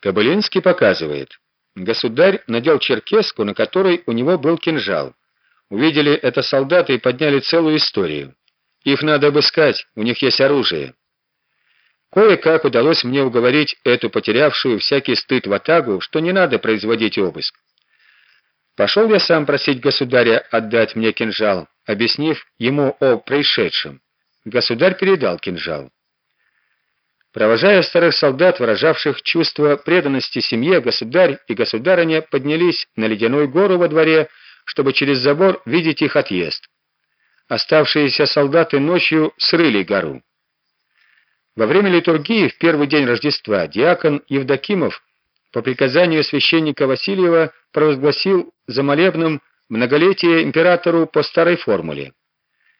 Кобылинский показывает. Государь надел черкеску, на которой у него был кинжал. Увидели это солдаты и подняли целую историю. Их надо обыскать, у них есть оружие. Кое-как удалось мне уговорить эту потерявшую всякий стыд ватагу, что не надо производить обыск. Пошел я сам просить государя отдать мне кинжал, объяснив ему о происшедшем. Государь передал кинжал. Провожая старых солдат, выражавших чувство преданности семье, государь и государыня поднялись на ледяную гору во дворе, чтобы через забор видеть их отъезд. Оставшиеся солдаты ночью срыли гору. Во время литургии в первый день Рождества диакон Евдокимов по приказанию священника Васильева провозгласил за молебным многолетие императору по старой формуле.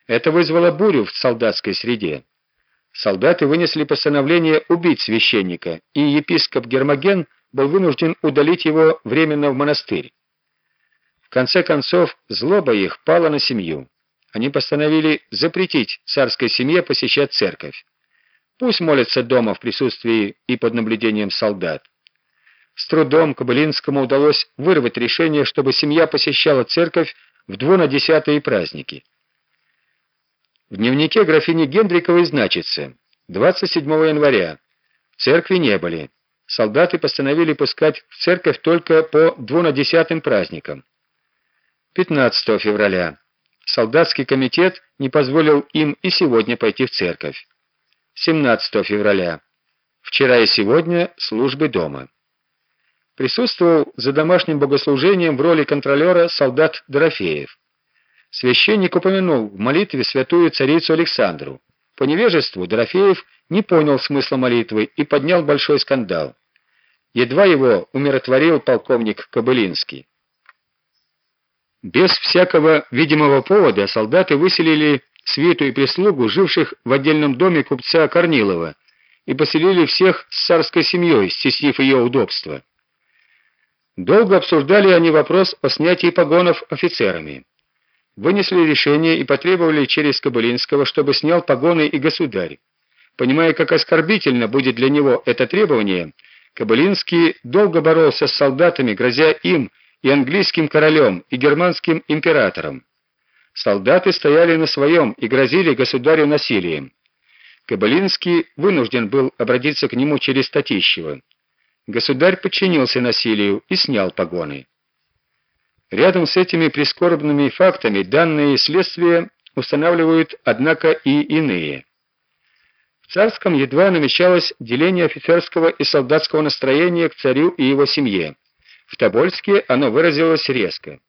Это вызвало бурю в солдатской среде. Солдаты вынесли постановление убить священника, и епископ Гермоген был вынужден удалить его временно в монастырь. В конце концов, злоба их пала на семью. Они постановили запретить царской семье посещать церковь. Пусть молятся дома в присутствии и под наблюдением солдат. С трудом Кобылинскому удалось вырвать решение, чтобы семья посещала церковь в двунадесятые праздники. В дневнике графини Гендриковой значится: 27 января в церкви не были. Солдаты постановили пускать в церковь только по двунадесятым праздникам. 15 февраля солдатский комитет не позволил им и сегодня пойти в церковь. 17 февраля вчера и сегодня службы дома. Присутствовал за домашним богослужением в роли контролера солдат Дорофеев. Священник упомянул в молитве святую царицу Александру. По невежеству Дорофеев не понял смысла молитвы и поднял большой скандал. Едва его умиротворил полковник Кобылинский. Без всякого видимого повода солдаты выселили свиту и прислугу, живших в отдельном доме купца Корнилова, и поселили всех с царской семьей, стеснив ее удобства. Долго обсуждали они вопрос о снятии погонов офицерами вынесли решение и потребовали через Кобылинского, чтобы снял погоны и государь. Понимая, как оскорбительно будет для него это требование, Кобылинский долго боролся с солдатами, грозя им и английским королем, и германским императором. Солдаты стояли на своем и грозили государю насилием. Кобылинский вынужден был обратиться к нему через Татищева. Государь подчинился насилию и снял погоны. Рядом с этими прискорбными фактами данные следствия устанавливают, однако, и иные. В царском едва намечалось деление офицерского и солдатского настроения к царю и его семье. В Тобольске оно выразилось резко.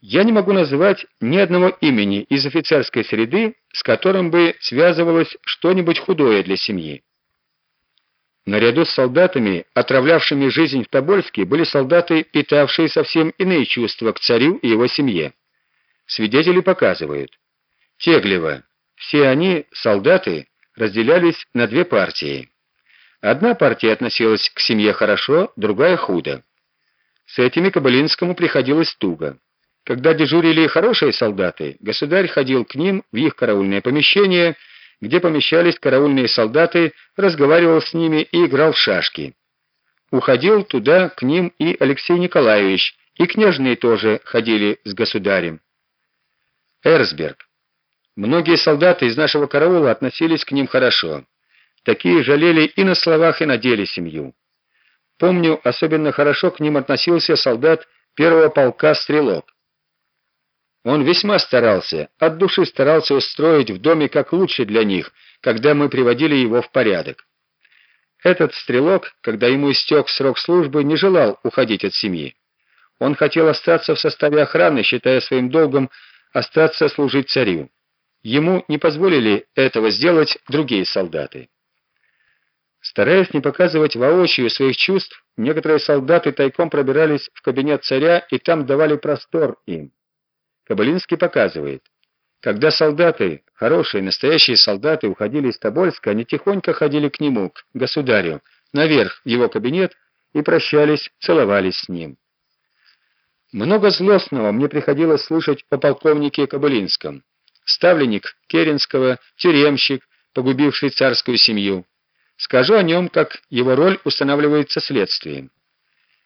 Я не могу назвать ни одного имени из офицерской среды, с которым бы связывалось что-нибудь худое для семьи. Наряду с солдатами, отравлявшими жизнь в Тобольске, были солдаты, питавшие совсем иные чувства к царю и его семье. Свидетели показывают. Теглево. Все они, солдаты, разделялись на две партии. Одна партия относилась к семье хорошо, другая худо. С этими Кабалинскому приходилось туго. Когда дежурили хорошие солдаты, государь ходил к ним в их караульное помещение где помещались караульные солдаты, разговаривал с ними и играл в шашки. Уходил туда к ним и Алексей Николаевич, и княжные тоже ходили с государем. Эрсберг. Многие солдаты из нашего караула относились к ним хорошо. Такие жалели и на словах, и на деле семью. Помню, особенно хорошо к ним относился солдат первого полка Стрелок. Он весьма старался, от души старался устроить в доме как лучше для них, когда мы приводили его в порядок. Этот стрелок, когда ему истек срок службы, не желал уходить от семьи. Он хотел остаться в составе охраны, считая своим долгом остаться служить царю. Ему не позволили этого сделать другие солдаты. Стараясь не показывать воочию своих чувств, некоторые солдаты тайком пробирались в кабинет царя и там давали простор им. Кабалинский показывает. Когда солдаты, хорошие, настоящие солдаты уходили из Тобольска, они тихонько ходили к нему, к государю, наверх в его кабинет и прощались, целовались с ним. Много злостного мне приходилось слышать о полковнике Кабылинском. Ставленник Керенского, тюремщик, погубивший царскую семью. Скажу о нем, как его роль устанавливается следствием.